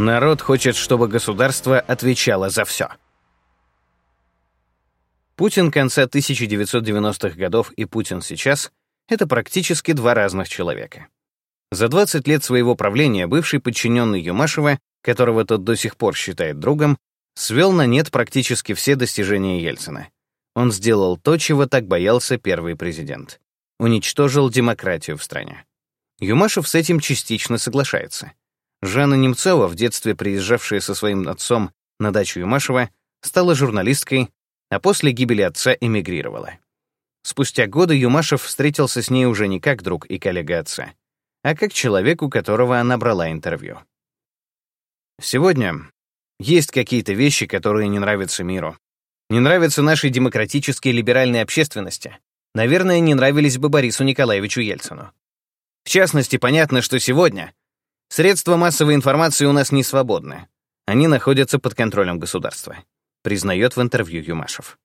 Народ хочет, чтобы государство отвечало за все. Путин конца 1990-х годов и Путин сейчас — это практически два разных человека. За 20 лет своего правления бывший подчиненный Юмашева, которого тот до сих пор считает другом, свел на нет практически все достижения Ельцина. Он сделал то, чего так боялся первый президент. Уничтожил демократию в стране. Юмашев с этим частично соглашается. Жанна Немцова, в детстве приезжавшая со своим отцом на дачу Юмашева, стала журналисткой, а после гибели отца эмигрировала. Спустя годы Юмашев встретился с ней уже не как друг и коллега отца, а как человек, у которого она брала интервью. Сегодня есть какие-то вещи, которые не нравятся миру. Не нравятся нашей демократической либеральной общественности. Наверное, не нравились бы Борису Николаевичу Ельцину. В частности, понятно, что сегодня Средства массовой информации у нас не свободны. Они находятся под контролем государства, признает в интервью Юмашев.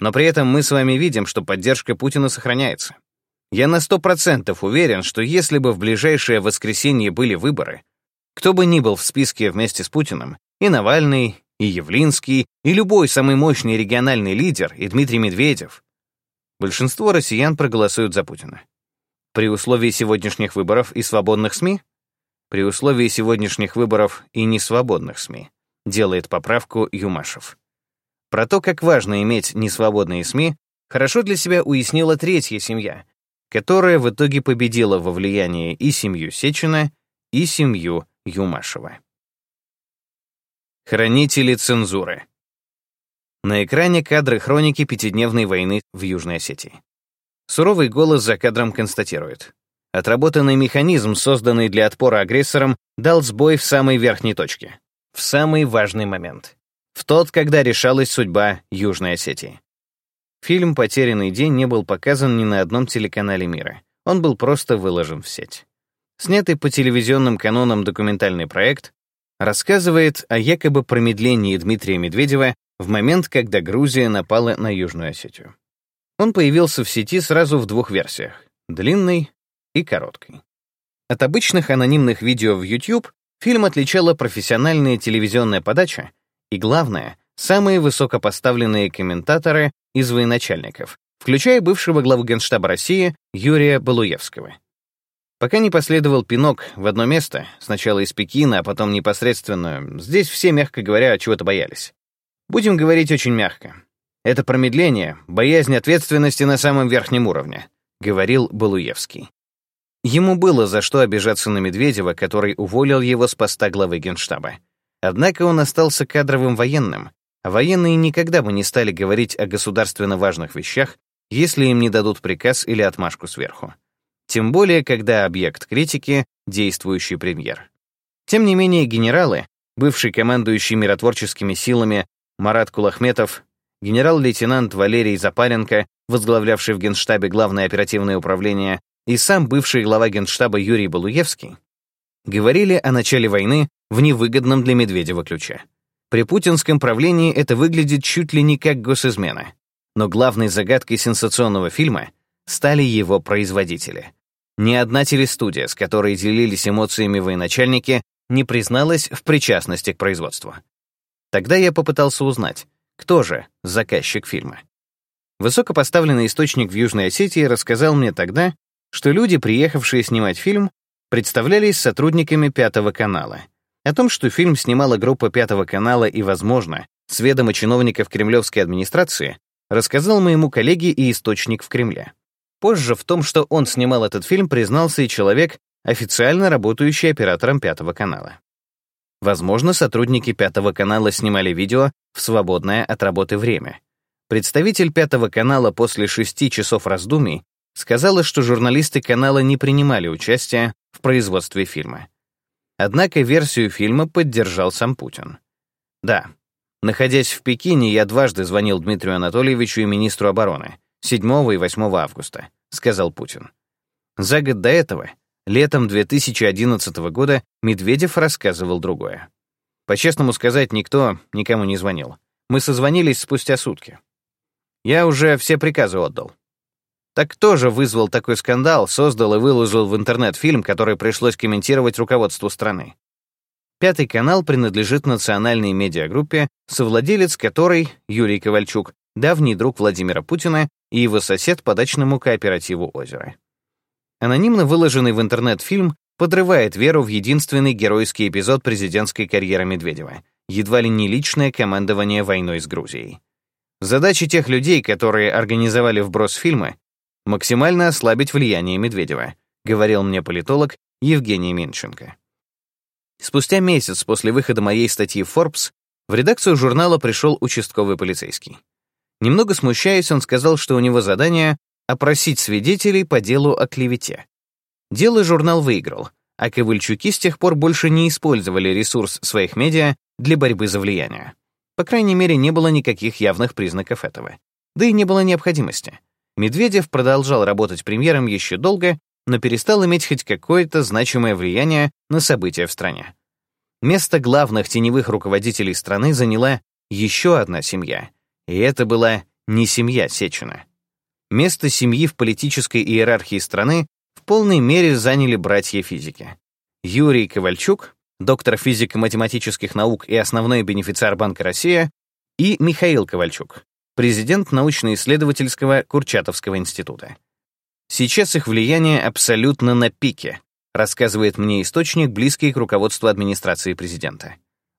Но при этом мы с вами видим, что поддержка Путина сохраняется. Я на сто процентов уверен, что если бы в ближайшее воскресенье были выборы, кто бы ни был в списке вместе с Путиным, и Навальный, и Явлинский, и любой самый мощный региональный лидер, и Дмитрий Медведев, большинство россиян проголосуют за Путина. При условии сегодняшних выборов и свободных СМИ при условии сегодняшних выборов и несвободных СМИ, делает поправку Юмашев. Про то, как важно иметь несвободные СМИ, хорошо для себя уяснила третья семья, которая в итоге победила во влиянии и семью Сечина, и семью Юмашева. Хранители цензуры. На экране кадры хроники пятидневной войны в Южной Осетии. Суровый голос за кадром констатирует. Отработанный механизм, созданный для отпора агрессорам, дал сбой в самой верхней точке, в самый важный момент. В тот, когда решалась судьба Южной Осетии. Фильм «Потерянный день» не был показан ни на одном телеканале мира. Он был просто выложен в сеть. Снятый по телевизионным канонам документальный проект рассказывает о якобы промедлении Дмитрия Медведева в момент, когда Грузия напала на Южную Осетию. Он появился в сети сразу в двух версиях — длинной и короткой. От обычных анонимных видео в YouTube фильм отличала профессиональная телевизионная подача и, главное, самые высокопоставленные комментаторы из военачальников, включая бывшего главу Генштаба России Юрия Балуевского. Пока не последовал пинок в одно место, сначала из Пекина, а потом непосредственно, здесь все, мягко говоря, чего-то боялись. Будем говорить очень мягко. Это промедление, боязнь ответственности на самом верхнем уровне, говорил Балуевский. Ему было за что обижаться на Медведева, который уволил его с поста главы Генштаба. Однако он остался кадровым военным, а военные никогда бы не стали говорить о государственно важных вещах, если им не дадут приказ или отмашку сверху. Тем более, когда объект критики — действующий премьер. Тем не менее, генералы, бывший командующий миротворческими силами Марат Кулахметов, генерал-лейтенант Валерий Запаренко, возглавлявший в Генштабе Главное оперативное управление, и сам бывший глава Генштаба Юрий Балуевский говорили о начале войны в невыгодном для Медведева ключе. При путинском правлении это выглядит чуть ли не как госизмена. Но главной загадкой сенсационного фильма стали его производители. Ни одна телестудия, с которой делились эмоциями военачальники, не призналась в причастности к производству. Тогда я попытался узнать, кто же заказчик фильма. Высокопоставленный источник в Южной Осетии рассказал мне тогда, что люди, приехавшие снимать фильм, представлялись сотрудниками Пятого канала. О том, что фильм снимала группа Пятого канала и, возможно, с ведома чиновников кремлевской администрации, рассказал моему коллеге и источник в Кремле. Позже в том, что он снимал этот фильм, признался и человек, официально работающий оператором Пятого канала. Возможно, сотрудники Пятого канала снимали видео в свободное от работы время. Представитель Пятого канала после шести часов раздумий сказала, что журналисты канала не принимали участия в производстве фильма. Однако версию фильма поддержал сам Путин. Да, находясь в Пекине, я дважды звонил Дмитрию Анатольевичу и министру обороны, 7 и 8 августа, сказал Путин. За год до этого, летом 2011 года, Медведев рассказывал другое. По-честному сказать, никто никому не звонил. Мы созвонились спустя сутки. Я уже все приказы отдал. Так кто же вызвал такой скандал, создал и выложил в интернет фильм, который пришлось комментировать руководству страны? Пятый канал принадлежит национальной медиагруппе, совладелец которой, Юрий Ковальчук, давний друг Владимира Путина и его сосед по дачному кооперативу «Озеро». Анонимно выложенный в интернет фильм подрывает веру в единственный геройский эпизод президентской карьеры Медведева, едва ли не личное командование войной с Грузией. Задача тех людей, которые организовали вброс фильма, максимально ослабить влияние Медведева, говорил мне политолог Евгений Минченко. Спустя месяц после выхода моей статьи Forbes в редакцию журнала пришел участковый полицейский. Немного смущаясь, он сказал, что у него задание — опросить свидетелей по делу о клевете. Дело журнал выиграл, а Ковальчуки с тех пор больше не использовали ресурс своих медиа для борьбы за влияние. По крайней мере, не было никаких явных признаков этого. Да и не было необходимости. Медведев продолжал работать премьером еще долго, но перестал иметь хоть какое-то значимое влияние на события в стране. Место главных теневых руководителей страны заняла еще одна семья, и это была не семья Сечина. Место семьи в политической иерархии страны в полной мере заняли братья физики. Юрий Ковальчук, доктор физико-математических наук и основной бенефициар Банка Россия, и Михаил Ковальчук, президент научно-исследовательского Курчатовского института. Сейчас их влияние абсолютно на пике, рассказывает мне источник, близкий к руководству администрации президента.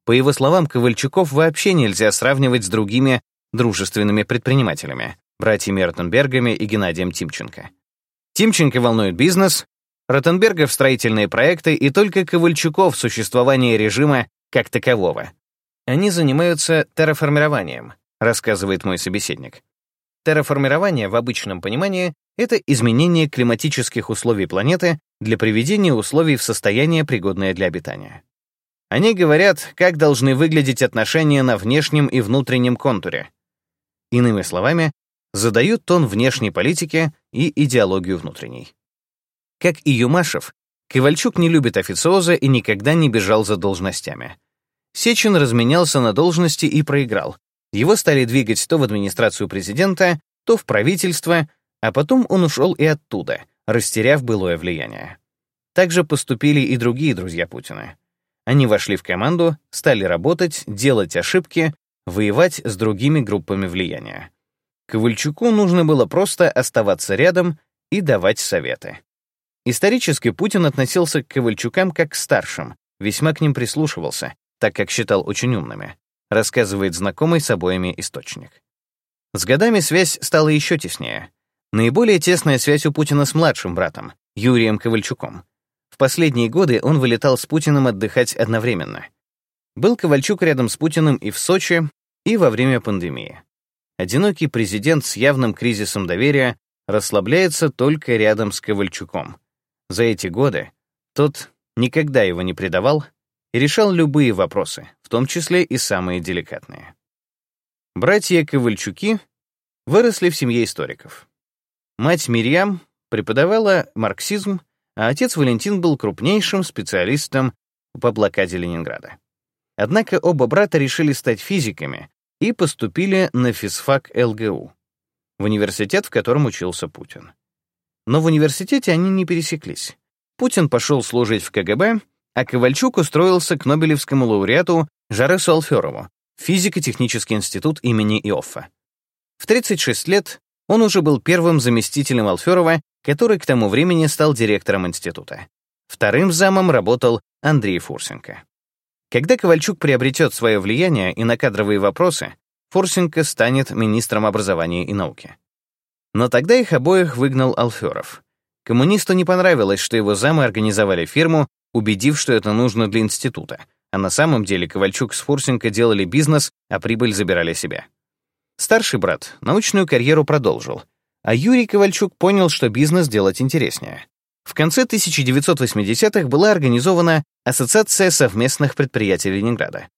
По его словам, Ковальчуков вообще нельзя сравнивать с другими дружественными предпринимателями, братьями Ротенбергами и Геннадием Тимченко. Тимченко волнует бизнес, Ротенбергов — строительные проекты и только Ковальчуков — существование режима как такового. Они занимаются терраформированием, рассказывает мой собеседник. Терраформирование в обычном понимании — это изменение климатических условий планеты для приведения условий в состояние, пригодное для обитания. Они говорят, как должны выглядеть отношения на внешнем и внутреннем контуре. Иными словами, задают тон внешней политики и идеологию внутренней. Как и Юмашев, Ковальчук не любит официоза и никогда не бежал за должностями. Сечин разменялся на должности и проиграл. Его стали двигать то в администрацию президента, то в правительство, а потом он ушел и оттуда, растеряв былое влияние. Так же поступили и другие друзья Путина. Они вошли в команду, стали работать, делать ошибки, воевать с другими группами влияния. Ковальчуку нужно было просто оставаться рядом и давать советы. Исторически Путин относился к Ковальчукам как к старшим, весьма к ним прислушивался, так как считал очень умными, рассказывает знакомый с обоими источник. С годами связь стала еще теснее. Наиболее тесная связь у Путина с младшим братом, Юрием Ковальчуком. В последние годы он вылетал с Путиным отдыхать одновременно. Был Ковальчук рядом с Путиным и в Сочи, и во время пандемии. Одинокий президент с явным кризисом доверия расслабляется только рядом с Ковальчуком. За эти годы тот никогда его не предавал и решал любые вопросы, в том числе и самые деликатные. Братья Ковальчуки выросли в семье историков. Мать Мирьям преподавала марксизм, а отец Валентин был крупнейшим специалистом по блокаде Ленинграда. Однако оба брата решили стать физиками и поступили на физфак ЛГУ, в университет, в котором учился Путин. Но в университете они не пересеклись. Путин пошел служить в КГБ, а Ковальчук устроился к Нобелевскому лауреату Жаресу Алферову, физико-технический институт имени Иоффа. В 36 лет он уже был первым заместителем Алферова, который к тому времени стал директором института. Вторым замом работал Андрей Фурсенко. Когда Ковальчук приобретет свое влияние и на кадровые вопросы, Фурсенко станет министром образования и науки. Но тогда их обоих выгнал Алферов. Коммунисту не понравилось, что его замы организовали фирму, убедив, что это нужно для института, а на самом деле Ковальчук с Фурсенко делали бизнес, а прибыль забирали себе. Старший брат научную карьеру продолжил, а Юрий Ковальчук понял, что бизнес делать интереснее. В конце 1980-х была организована Ассоциация совместных предприятий Ленинграда.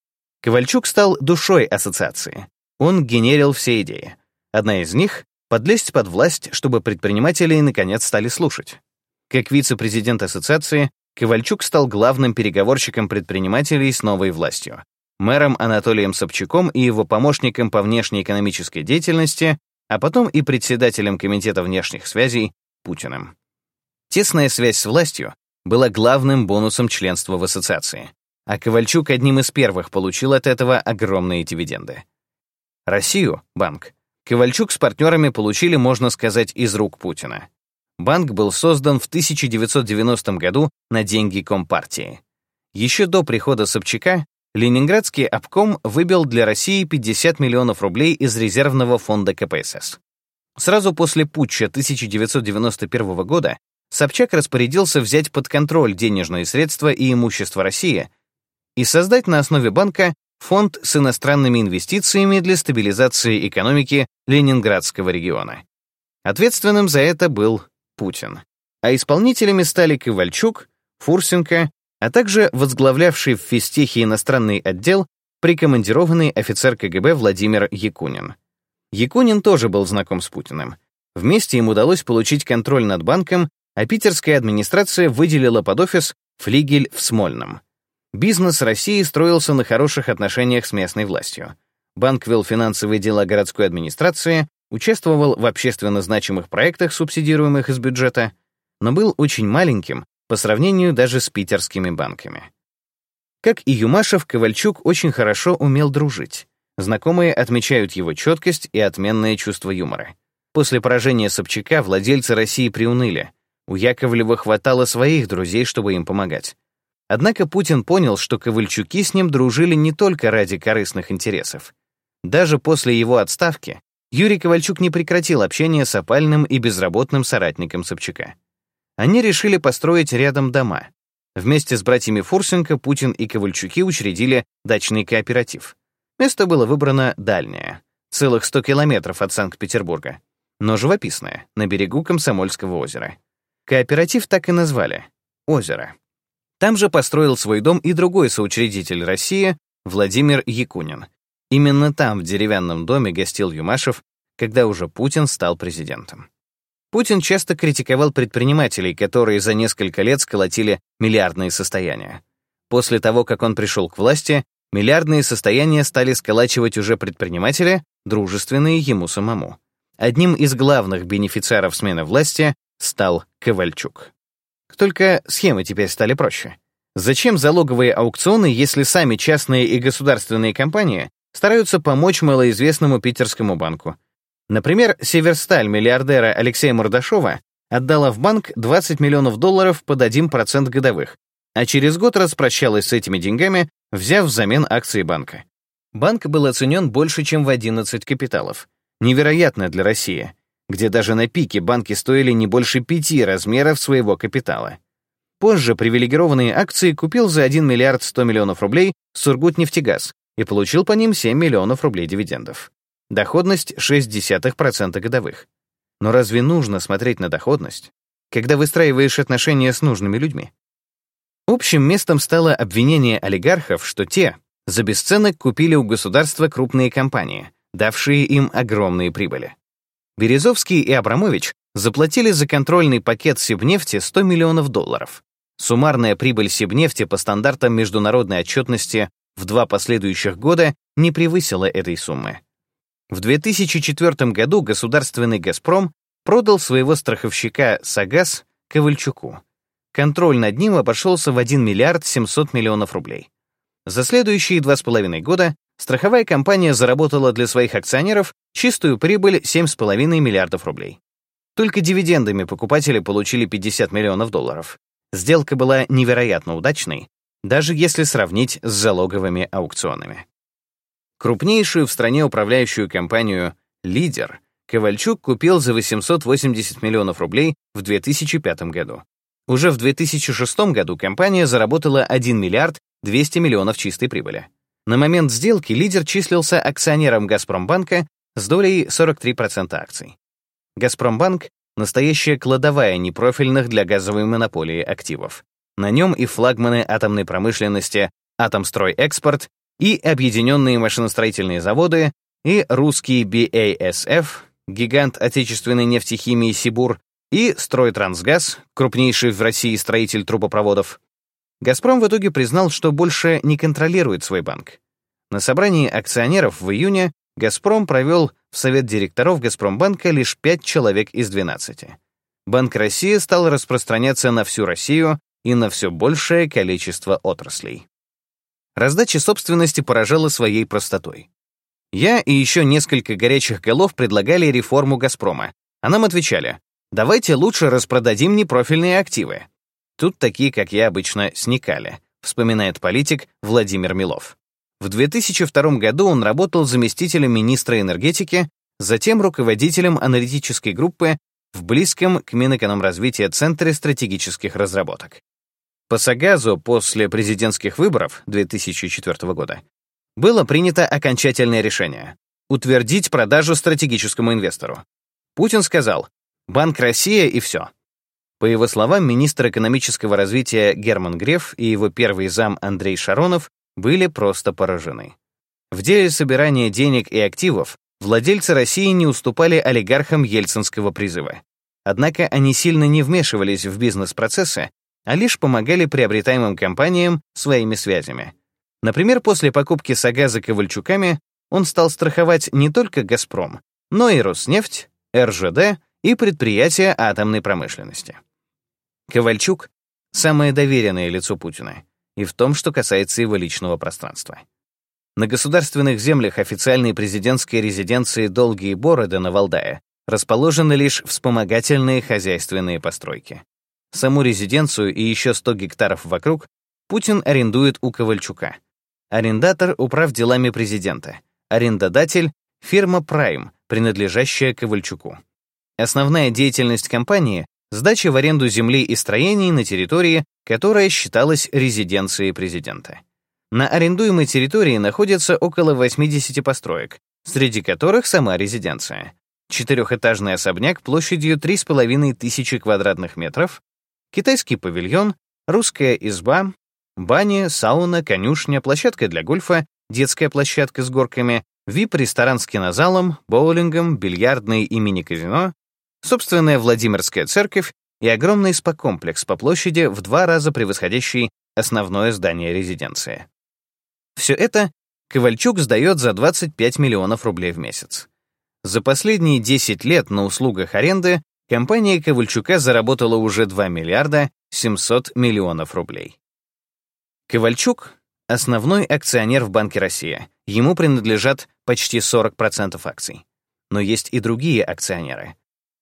Ковальчук стал душой ассоциации. Он генерил все идеи. Одна из них — подлезть под власть, чтобы предприниматели наконец стали слушать. Как вице-президент ассоциации, Ковальчук стал главным переговорщиком предпринимателей с новой властью, мэром Анатолием Собчаком и его помощником по внешнеэкономической деятельности, а потом и председателем Комитета внешних связей Путиным. Тесная связь с властью была главным бонусом членства в ассоциации, а Ковальчук одним из первых получил от этого огромные дивиденды. Россию, банк, Ковальчук с партнерами получили, можно сказать, из рук Путина. Банк был создан в 1990 году на деньги Компартии. Еще до прихода Собчака Ленинградский обком выбил для России 50 миллионов рублей из резервного фонда КПСС. Сразу после путча 1991 года Собчак распорядился взять под контроль денежные средства и имущество России и создать на основе банка фонд с иностранными инвестициями для стабилизации экономики Ленинградского региона. Ответственным за это был Путин. А исполнителями стали Ковальчук, Фурсенко, а также возглавлявший в физтехе иностранный отдел прикомандированный офицер КГБ Владимир Якунин. Якунин тоже был знаком с Путиным. Вместе им удалось получить контроль над банком, а питерская администрация выделила под офис флигель в Смольном. Бизнес России строился на хороших отношениях с местной властью. Банк вел финансовые дела городской администрации, участвовал в общественно значимых проектах, субсидируемых из бюджета, но был очень маленьким по сравнению даже с питерскими банками. Как и Юмашев, Ковальчук очень хорошо умел дружить. Знакомые отмечают его четкость и отменное чувство юмора. После поражения Собчака владельцы России приуныли. У Яковлева хватало своих друзей, чтобы им помогать. Однако Путин понял, что Ковальчуки с ним дружили не только ради корыстных интересов. Даже после его отставки Юрий Ковальчук не прекратил общение с опальным и безработным соратником Собчака. Они решили построить рядом дома. Вместе с братьями Фурсенко Путин и Ковальчуки учредили дачный кооператив. Место было выбрано дальнее, целых 100 километров от Санкт-Петербурга, но живописное, на берегу Комсомольского озера. Кооператив так и назвали — «Озеро». Там же построил свой дом и другой соучредитель России, Владимир Якунин. Именно там, в деревянном доме, гостил Юмашев, когда уже Путин стал президентом. Путин часто критиковал предпринимателей, которые за несколько лет сколотили миллиардные состояния. После того, как он пришел к власти, миллиардные состояния стали сколачивать уже предприниматели, дружественные ему самому. Одним из главных бенефициаров смены власти стал Ковальчук. Только схемы теперь стали проще. Зачем залоговые аукционы, если сами частные и государственные компании стараются помочь малоизвестному питерскому банку? Например, Северсталь миллиардера Алексея Мордашова отдала в банк 20 миллионов долларов под 1% годовых, а через год распрощалась с этими деньгами, взяв взамен акции банка. Банк был оценен больше, чем в 11 капиталов. Невероятно для России где даже на пике банки стоили не больше пяти размеров своего капитала. Позже привилегированные акции купил за 1 миллиард 100 миллионов рублей Сургутнефтегаз и получил по ним 7 миллионов рублей дивидендов. Доходность 0,6% годовых. Но разве нужно смотреть на доходность, когда выстраиваешь отношения с нужными людьми? Общим местом стало обвинение олигархов, что те за бесценок купили у государства крупные компании, давшие им огромные прибыли. Березовский и Абрамович заплатили за контрольный пакет Сибнефти 100 миллионов долларов. Суммарная прибыль Сибнефти по стандартам международной отчетности в два последующих года не превысила этой суммы. В 2004 году государственный «Газпром» продал своего страховщика «Сагаз» Ковальчуку. Контроль над ним обошелся в 1 миллиард 700 миллионов рублей. За следующие два с половиной года страховая компания заработала для своих акционеров чистую прибыль 7,5 миллиардов рублей. Только дивидендами покупатели получили 50 миллионов долларов. Сделка была невероятно удачной, даже если сравнить с залоговыми аукционами. Крупнейшую в стране управляющую компанию «Лидер» Ковальчук купил за 880 миллионов рублей в 2005 году. Уже в 2006 году компания заработала 1 миллиард 200 миллионов чистой прибыли. На момент сделки лидер числился акционером «Газпромбанка» с долей 43% акций. «Газпромбанк» — настоящая кладовая непрофильных для газовой монополии активов. На нем и флагманы атомной промышленности «Атомстройэкспорт», и Объединенные машиностроительные заводы, и русский BASF, гигант отечественной нефтехимии «Сибур», и «Стройтрансгаз», крупнейший в России строитель трубопроводов. «Газпром» в итоге признал, что больше не контролирует свой банк. На собрании акционеров в июне «Газпром» провел в совет директоров «Газпромбанка» лишь 5 человек из 12. Банк России стал распространяться на всю Россию и на все большее количество отраслей. Раздача собственности поражала своей простотой. Я и еще несколько горячих голов предлагали реформу «Газпрома», а нам отвечали, давайте лучше распродадим непрофильные активы. Тут такие, как я, обычно сникали, вспоминает политик Владимир Милов. В 2002 году он работал заместителем министра энергетики, затем руководителем аналитической группы в близком к Минэкономразвития Центре стратегических разработок. По Сагазу после президентских выборов 2004 года было принято окончательное решение — утвердить продажу стратегическому инвестору. Путин сказал «Банк Россия» и все. По его словам, министр экономического развития Герман Греф и его первый зам Андрей Шаронов были просто поражены. В деле собирания денег и активов владельцы России не уступали олигархам ельцинского призыва. Однако они сильно не вмешивались в бизнес-процессы, а лишь помогали приобретаемым компаниям своими связями. Например, после покупки Сагаза Ковальчуками он стал страховать не только «Газпром», но и «Роснефть», РЖД и предприятия атомной промышленности. Ковальчук — самое доверенное лицо Путина, и в том, что касается его личного пространства. На государственных землях официальной президентской резиденции «Долгие бороды» на Валдае расположены лишь вспомогательные хозяйственные постройки. Саму резиденцию и еще 100 гектаров вокруг Путин арендует у Ковальчука. Арендатор — управ делами президента. Арендодатель — фирма «Прайм», принадлежащая Ковальчуку. Основная деятельность компании сдача в аренду земли и строений на территории, которая считалась резиденцией президента. На арендуемой территории находится около 80 построек, среди которых сама резиденция. Четырехэтажный особняк площадью 3,5 тысячи квадратных метров, китайский павильон, русская изба, баня, сауна, конюшня, площадка для гольфа, детская площадка с горками, вип-ресторан с кинозалом, боулингом, бильярдный и мини-казино, собственная Владимирская церковь и огромный спа-комплекс по площади в два раза превосходящий основное здание резиденции. Все это Ковальчук сдает за 25 миллионов рублей в месяц. За последние 10 лет на услугах аренды компания Ковальчука заработала уже 2 миллиарда 700 миллионов рублей. Ковальчук — основной акционер в Банке Россия. Ему принадлежат почти 40% акций. Но есть и другие акционеры.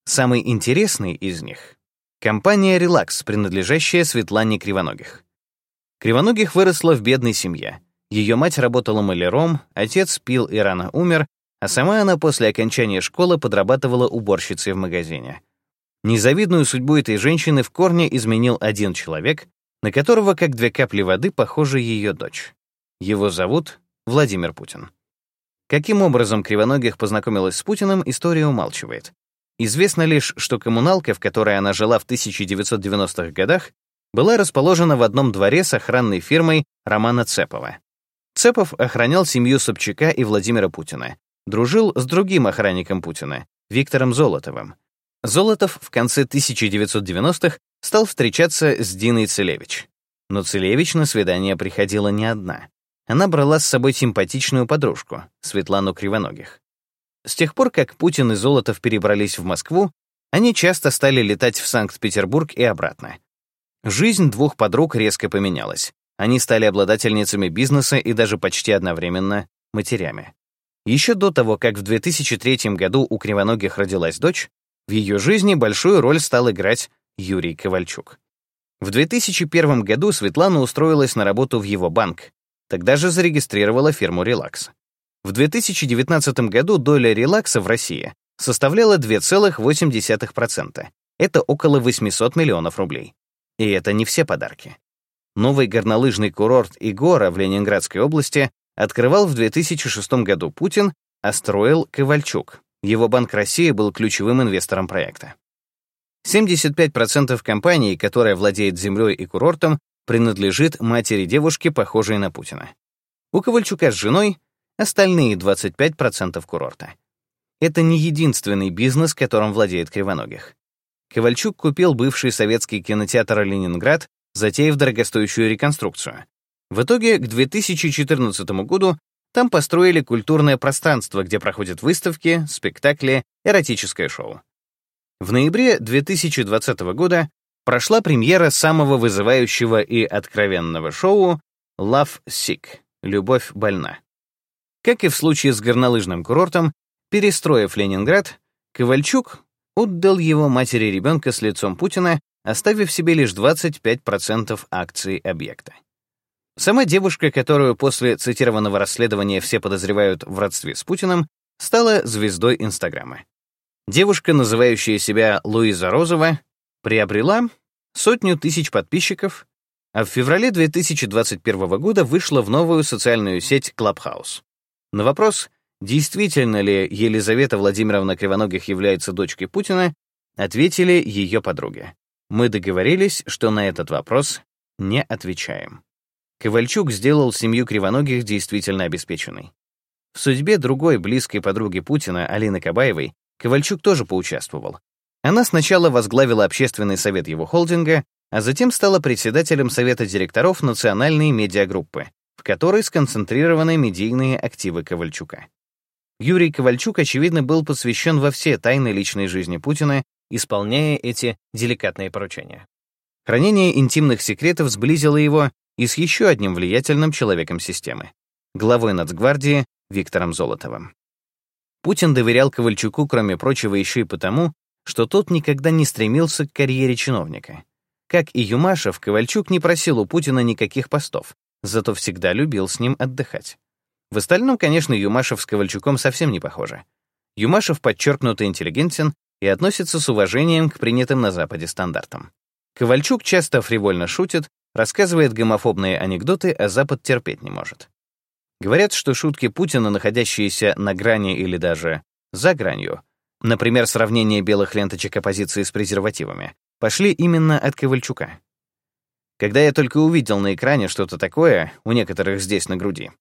Самый интересный из них — компания «Релакс», принадлежащая Светлане Кривоногих. Кривоногих выросла в бедной семье. Ее мать работала маляром, отец пил и рано умер, а сама она после окончания школы подрабатывала уборщицей в магазине. Незавидную судьбу этой женщины в корне изменил один человек, на которого, как две капли воды, похожа ее дочь. Его зовут Владимир Путин. Каким образом Кривоногих познакомилась с Путиным, история умалчивает. Известно лишь, что коммуналка, в которой она жила в 1990-х годах, была расположена в одном дворе с охранной фирмой Романа Цепова. Цепов охранял семью Собчака и Владимира Путина. Дружил с другим охранником Путина, Виктором Золотовым. Золотов в конце 1990-х стал встречаться с Диной Целевич. Но Целевич на свидание приходила не одна. Она брала с собой симпатичную подружку, Светлану Кривоногих. С тех пор, как Путин и Золотов перебрались в Москву, они часто стали летать в Санкт-Петербург и обратно. Жизнь двух подруг резко поменялась. Они стали обладательницами бизнеса и даже почти одновременно матерями. Еще до того, как в 2003 году у Кривоногих родилась дочь, в ее жизни большую роль стал играть Юрий Ковальчук. В 2001 году Светлана устроилась на работу в его банк, тогда же зарегистрировала фирму «Релакс». В 2019 году доля релакса в России составляла 2,8%. Это около 800 миллионов рублей. И это не все подарки. Новый горнолыжный курорт Игора в Ленинградской области открывал в 2006 году Путин, а строил Ковальчук. Его Банк России был ключевым инвестором проекта. 75% компании, которая владеет землей и курортом, принадлежит матери девушки, похожей на Путина. У Ковальчука с женой остальные 25% курорта. Это не единственный бизнес, которым владеет Кривоногих. Ковальчук купил бывший советский кинотеатр «Ленинград», затеяв дорогостоящую реконструкцию. В итоге к 2014 году там построили культурное пространство, где проходят выставки, спектакли, эротическое шоу. В ноябре 2020 года прошла премьера самого вызывающего и откровенного шоу Love Sick любовь больна. Как и в случае с горнолыжным курортом, перестроив Ленинград, Ковальчук отдал его матери ребенка с лицом Путина, оставив себе лишь 25% акций объекта. Сама девушка, которую после цитированного расследования все подозревают в родстве с Путиным, стала звездой Инстаграма. Девушка, называющая себя Луиза Розова, приобрела сотню тысяч подписчиков, а в феврале 2021 года вышла в новую социальную сеть Clubhouse. На вопрос, действительно ли Елизавета Владимировна Кривоногих является дочкой Путина, ответили ее подруги. Мы договорились, что на этот вопрос не отвечаем. Ковальчук сделал семью Кривоногих действительно обеспеченной. В судьбе другой близкой подруги Путина, Алины Кабаевой, Ковальчук тоже поучаствовал. Она сначала возглавила общественный совет его холдинга, а затем стала председателем совета директоров национальной медиагруппы, в которой сконцентрированы медийные активы Ковальчука. Юрий Ковальчук, очевидно, был посвящен во все тайны личной жизни Путина, исполняя эти деликатные поручения. Хранение интимных секретов сблизило его и с еще одним влиятельным человеком системы — главой Нацгвардии Виктором Золотовым. Путин доверял Ковальчуку, кроме прочего, еще и потому, что тот никогда не стремился к карьере чиновника. Как и Юмашев, Ковальчук не просил у Путина никаких постов, зато всегда любил с ним отдыхать. В остальном, конечно, Юмашев с Ковальчуком совсем не похожи. Юмашев подчеркнуто интеллигентен и относится с уважением к принятым на Западе стандартам. Ковальчук часто фривольно шутит, рассказывает гомофобные анекдоты, а Запад терпеть не может. Говорят, что шутки Путина, находящиеся на грани или даже за гранью, например, сравнение белых ленточек оппозиции с презервативами, пошли именно от Ковальчука. Когда я только увидел на экране что-то такое, у некоторых здесь на груди,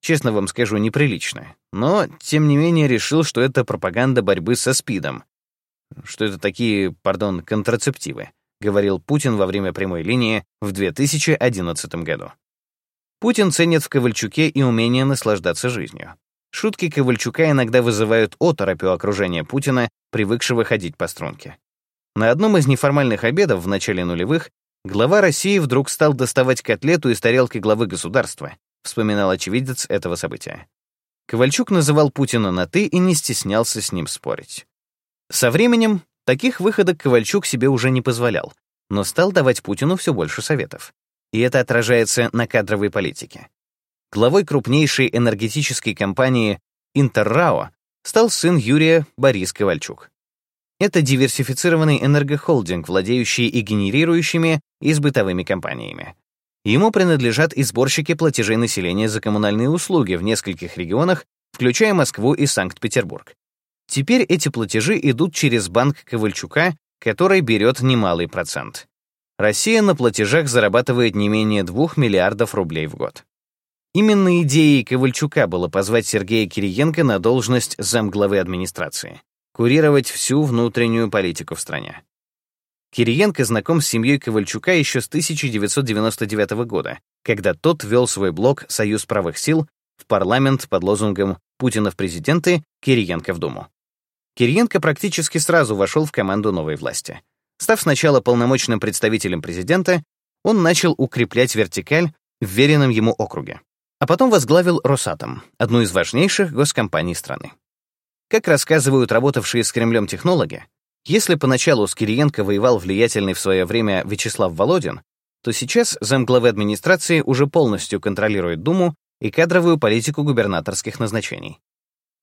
честно вам скажу, неприлично, но, тем не менее, решил, что это пропаганда борьбы со СПИДом, что это такие, пардон, контрацептивы, говорил Путин во время прямой линии в 2011 году. Путин ценит в Ковальчуке и умение наслаждаться жизнью. Шутки Ковальчука иногда вызывают оторопь у окружения Путина, привыкшего ходить по струнке. На одном из неформальных обедов в начале нулевых глава России вдруг стал доставать котлету из тарелки главы государства, вспоминал очевидец этого события. Ковальчук называл Путина на «ты» и не стеснялся с ним спорить. Со временем таких выходок Ковальчук себе уже не позволял, но стал давать Путину все больше советов. И это отражается на кадровой политике. Главой крупнейшей энергетической компании «Интеррао» стал сын Юрия Борис Ковальчук. Это диверсифицированный энергохолдинг, владеющий и генерирующими, и с бытовыми компаниями. Ему принадлежат и сборщики платежей населения за коммунальные услуги в нескольких регионах, включая Москву и Санкт-Петербург. Теперь эти платежи идут через банк Ковальчука, который берет немалый процент. Россия на платежах зарабатывает не менее 2 миллиардов рублей в год. Именно идеей Ковальчука было позвать Сергея Кириенко на должность замглавы администрации, курировать всю внутреннюю политику в стране. Кириенко знаком с семьей Ковальчука еще с 1999 года, когда тот вел свой блог «Союз правых сил» в парламент под лозунгом «Путина в президенты, Кириенко в Думу». Кириенко практически сразу вошел в команду новой власти. Став сначала полномочным представителем президента, он начал укреплять вертикаль в веренном ему округе, а потом возглавил Росатом, одну из важнейших госкомпаний страны. Как рассказывают работавшие с Кремлем технологи, если поначалу с Кириенко воевал влиятельный в свое время Вячеслав Володин, то сейчас замглавы администрации уже полностью контролирует Думу и кадровую политику губернаторских назначений.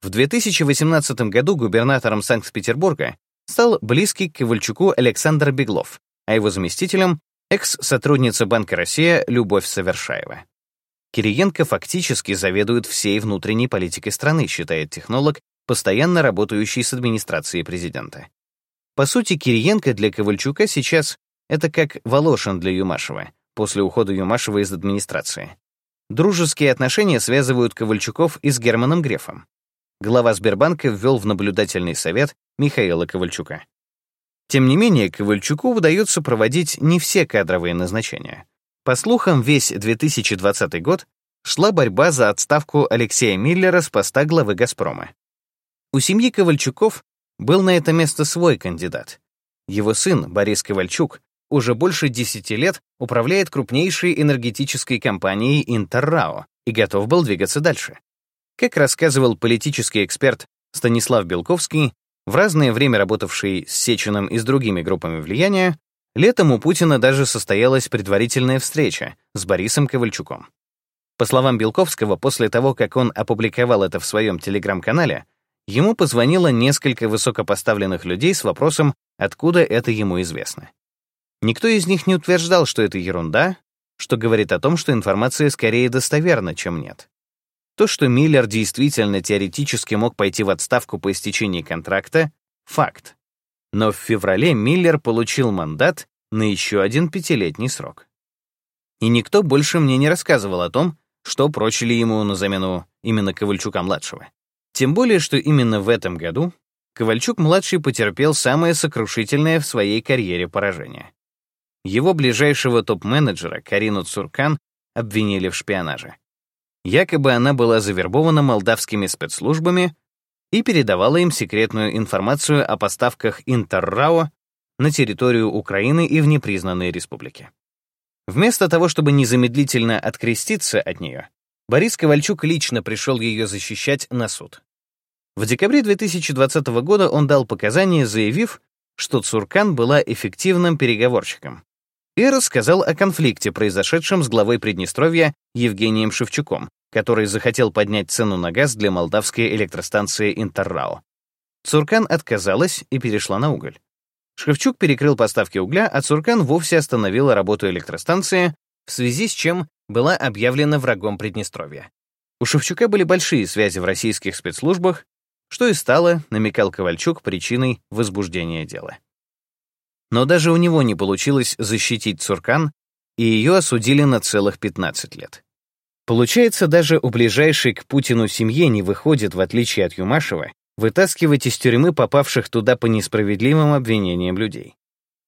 В 2018 году губернатором Санкт-Петербурга стал близкий к Ковальчуку Александр Беглов, а его заместителем — экс-сотрудница Банка Россия Любовь Совершаева. Кириенко фактически заведует всей внутренней политикой страны, считает технолог, постоянно работающий с администрацией президента. По сути, Кириенко для Ковальчука сейчас — это как Волошин для Юмашева, после ухода Юмашева из администрации. Дружеские отношения связывают Ковальчуков и с Германом Грефом. Глава Сбербанка ввел в наблюдательный совет Михаила Ковальчука. Тем не менее, Ковальчуку удается проводить не все кадровые назначения. По слухам, весь 2020 год шла борьба за отставку Алексея Миллера с поста главы «Газпрома». У семьи Ковальчуков был на это место свой кандидат. Его сын, Борис Ковальчук, уже больше 10 лет управляет крупнейшей энергетической компанией «Интеррао», и готов был двигаться дальше. Как рассказывал политический эксперт Станислав Белковский, в разное время работавший с Сечиным и с другими группами влияния, летом у Путина даже состоялась предварительная встреча с Борисом Ковальчуком. По словам Белковского, после того, как он опубликовал это в своем телеграм-канале, ему позвонило несколько высокопоставленных людей с вопросом, откуда это ему известно. Никто из них не утверждал, что это ерунда, что говорит о том, что информация скорее достоверна, чем нет. То, что Миллер действительно теоретически мог пойти в отставку по истечении контракта — факт. Но в феврале Миллер получил мандат на еще один пятилетний срок. И никто больше мне не рассказывал о том, что прочили ему на замену именно Ковальчука-младшего. Тем более, что именно в этом году Ковальчук-младший потерпел самое сокрушительное в своей карьере поражение. Его ближайшего топ-менеджера, Карину Цуркан, обвинили в шпионаже. Якобы она была завербована молдавскими спецслужбами и передавала им секретную информацию о поставках Интеррао на территорию Украины и в непризнанные республики. Вместо того, чтобы незамедлительно откреститься от нее, Борис Ковальчук лично пришел ее защищать на суд. В декабре 2020 года он дал показания, заявив, что Цуркан была эффективным переговорщиком, и рассказал о конфликте, произошедшем с главой Приднестровья Евгением Шевчуком, который захотел поднять цену на газ для молдавской электростанции Интеррао. Цуркан отказалась и перешла на уголь. Шевчук перекрыл поставки угля, а Цуркан вовсе остановила работу электростанции, в связи с чем была объявлена врагом Приднестровья. У Шевчука были большие связи в российских спецслужбах, что и стало, намекал Ковальчук, причиной возбуждения дела. Но даже у него не получилось защитить Цуркан, и ее осудили на целых 15 лет. Получается, даже у ближайшей к Путину семье не выходит, в отличие от Юмашева, вытаскивать из тюрьмы попавших туда по несправедливым обвинениям людей.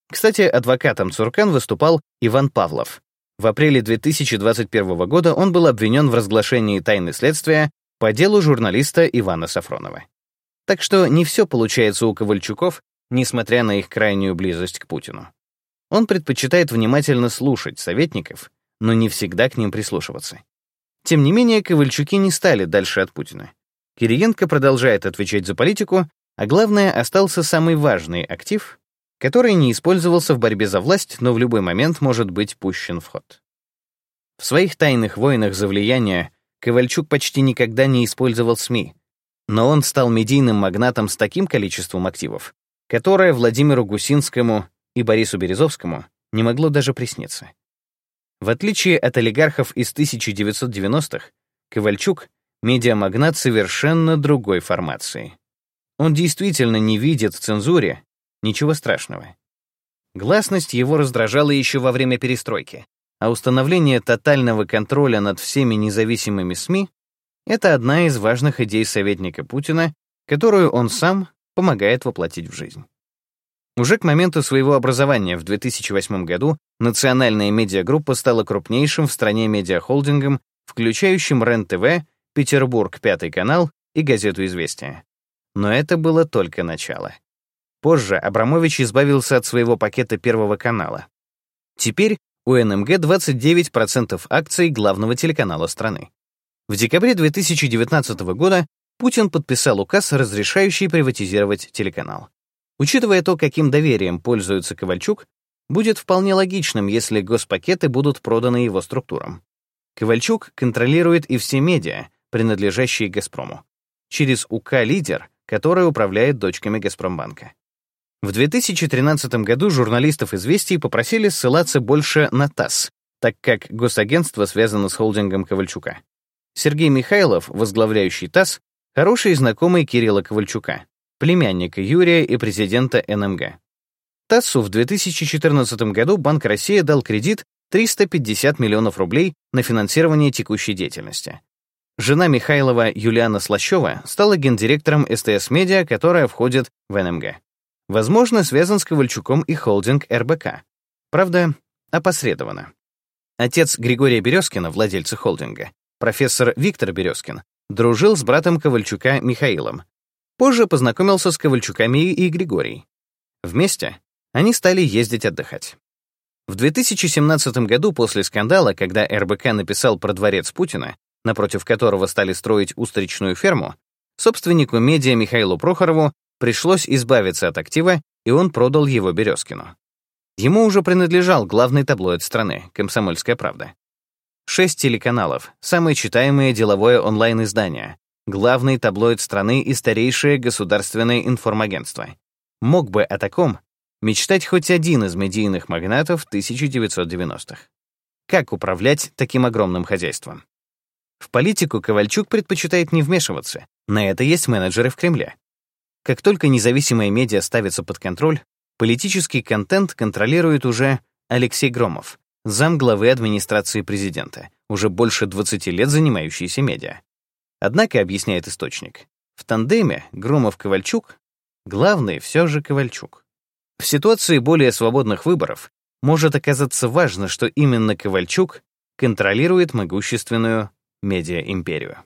Кстати, адвокатом Цуркан выступал Иван Павлов. В апреле 2021 года он был обвинен в разглашении тайны следствия по делу журналиста Ивана Сафронова. Так что не все получается у Ковальчуков, несмотря на их крайнюю близость к Путину. Он предпочитает внимательно слушать советников, но не всегда к ним прислушиваться. Тем не менее, Ковальчуки не стали дальше от Путина. Кириенко продолжает отвечать за политику, а главное, остался самый важный актив, который не использовался в борьбе за власть, но в любой момент может быть пущен в ход. В своих тайных войнах за влияние Ковальчук почти никогда не использовал СМИ, но он стал медийным магнатом с таким количеством активов, которое Владимиру Гусинскому и Борису Березовскому не могло даже присниться. В отличие от олигархов из 1990-х, Ковальчук — медиамагнат совершенно другой формации. Он действительно не видит в цензуре ничего страшного. Гласность его раздражала еще во время перестройки, а установление тотального контроля над всеми независимыми СМИ — это одна из важных идей советника Путина, которую он сам помогает воплотить в жизнь. Уже к моменту своего образования в 2008 году национальная медиагруппа стала крупнейшим в стране медиахолдингом, включающим РЕН-ТВ, Петербург, Пятый канал и газету «Известия». Но это было только начало. Позже Абрамович избавился от своего пакета Первого канала. Теперь у НМГ 29% акций главного телеканала страны. В декабре 2019 года Путин подписал указ, разрешающий приватизировать телеканал. Учитывая то, каким доверием пользуется Ковальчук, будет вполне логичным, если госпакеты будут проданы его структурам. Ковальчук контролирует и все медиа, принадлежащие «Газпрому», через УК «Лидер», который управляет дочками «Газпромбанка». В 2013 году журналистов «Известий» попросили ссылаться больше на ТАСС, так как госагентство связано с холдингом Ковальчука. Сергей Михайлов, возглавляющий ТАСС, хороший знакомый Кирилла Ковальчука племянника Юрия и президента НМГ. ТАССу в 2014 году Банк России дал кредит 350 миллионов рублей на финансирование текущей деятельности. Жена Михайлова Юлиана Слащева стала гендиректором СТС Медиа, которая входит в НМГ. Возможно, связан с Ковальчуком и холдинг РБК. Правда, опосредованно. Отец Григория Березкина, владельца холдинга, профессор Виктор Березкин, дружил с братом Ковальчука Михаилом, Позже познакомился с Ковальчуками и Григорий. Вместе они стали ездить отдыхать. В 2017 году, после скандала, когда РБК написал про дворец Путина, напротив которого стали строить устричную ферму, собственнику медиа Михаилу Прохорову пришлось избавиться от актива, и он продал его Березкину. Ему уже принадлежал главный таблоид страны «Комсомольская правда». Шесть телеканалов, самое читаемое деловое онлайн-издание, главный таблоид страны и старейшее государственное информагентство. Мог бы о таком мечтать хоть один из медийных магнатов 1990-х. Как управлять таким огромным хозяйством? В политику Ковальчук предпочитает не вмешиваться. На это есть менеджеры в Кремле. Как только независимые медиа ставятся под контроль, политический контент контролирует уже Алексей Громов, зам главы администрации президента, уже больше 20 лет занимающийся медиа. Однако, объясняет источник, в тандеме Громов-Ковальчук главный все же Ковальчук. В ситуации более свободных выборов может оказаться важно, что именно Ковальчук контролирует могущественную медиа-империю.